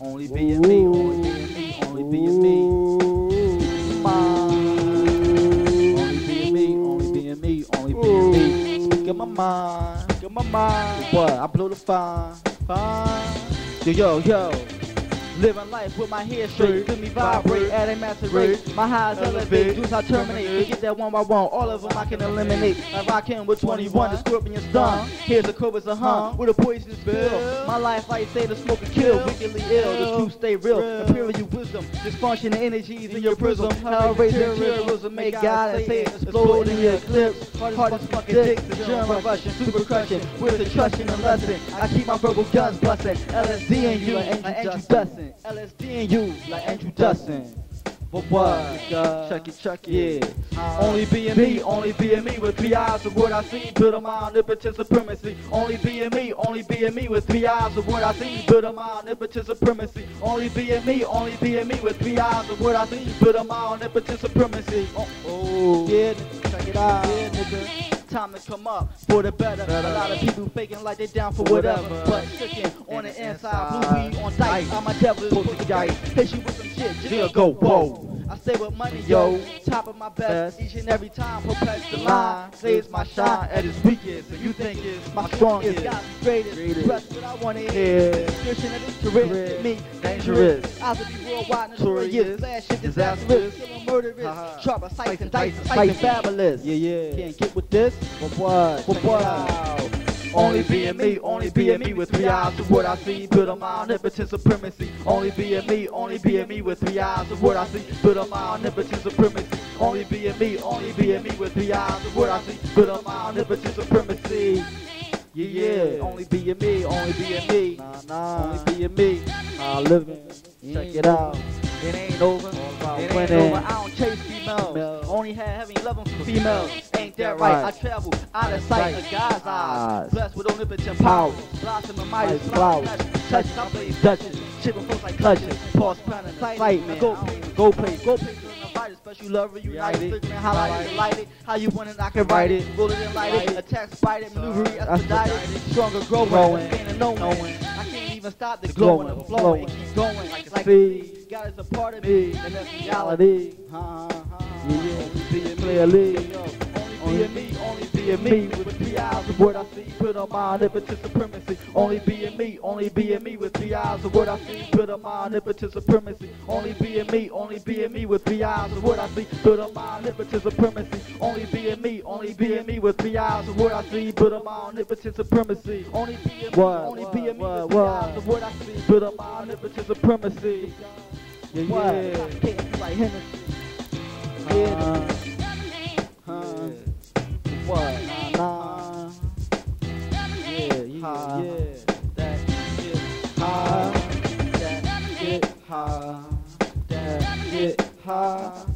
Only being me, only being me, only being me. Mine. Only being me, only being me, only being me. Speak of my mind, speak of my mind. What? I blow the fire, fire. Yo, yo, yo. Living life with my head straight, feel me vibrate at a massive rate. My highs elevate, juice I terminate. Get that one by one, all of them I can eliminate. Like rockin' with 21, the scorpion's done. Here's a cobras a hum, with a poisonous bill. My life, like say, the smoke and kill, wickedly ill. The truth stay real, imperial wisdom, dysfunction and energies in your prism. Hell raise terrorism, make God and say explode in your eclipse. Hard as fucking dicks, the germ rushing, super crushing, with the trust and the lesson. I keep my verbal guns busting, LSD in you, like Andrew Dustin. LSD in you, like Andrew Dustin. But what? Chuck it, chuck it. Yeah. Uh, only being me, only being me with three eyes of what I see. Build on my omnipotent supremacy. Only being me, only being me with three eyes of what I see. Build on my omnipotent supremacy. Only being me, only being me with three eyes of what I see. Build on my omnipotent supremacy. Oh, oh. yeah, nigga, check it out. Yeah, nigga time to come up for the better. A lot of people faking like they down for whatever, but sticking on the inside, blue dice. I'm a devil, put the dice. Hit you with some shit, just go whoa. I stay with money, yo, top of my best, each and every time, perplex the line, say it's my shine at its weakest, and you think it's my strongest, me greatest, press what I want to hear, description of this career, me, dangerous, I to be worldwide, notorious, flash shit disastrous, killing murderous, as sights and dice, sight. fabulous, yeah, yeah, can't get with this, but what, but what, only being me, only being me with three eyes of what I see. Build on my omnipotent supremacy. Only being me, only being me with three eyes of what I see. Build on my omnipotent supremacy. Only being me, only being me with three eyes of what I see. Build on my omnipotent supremacy. Yeah, yeah, only being me, only being me, nah, nah, only being me, nah, living, check it out, it ain't over, it ain't over, I don't chase females, only have having love for females, ain't that right, I travel out of sight of God's eyes, blessed with omnipotent power, blossom and mighty flowers, touch, I play Dutchess, chipping folks like clutches, pause planning, sight, man, go play, go play, go play, special love reunited, figuring how I light it, how you want it, I can write it, bullet and light it, attack, spite it, maneuver it, expedited, stronger growing, gaining knowing, I can't even stop the glowing and flowing, it keeps going like it's like a God is a part of me, and that's reality, ha ha, yeah, yeah, being clearly, only being me, only being me, with eyes of what I see, put on my omnipotent supremacy, only being me, only being me, with eyes of what I see, put on my omnipotent supremacy, only being me, only being me, with eyes of what I see, put on my omnipotent supremacy, only being me, only being me, with three eyes of what I see, put on my omnipotent supremacy, only being me, only being me, with eyes of what I see, put on my omnipotent supremacy. Yeah, yeah. Like Hennessy. Yeah. Yeah, yeah. That shit high. That shit high. That shit high.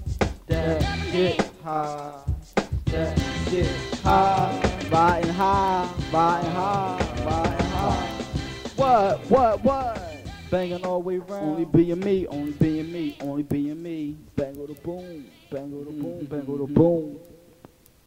That shit high. That shit high. Riding high. Riding high. Riding high. What? What? What? Banging all the way round. Only being me, only being me, only being me. Bang the boom, bang the boom, bang the boom.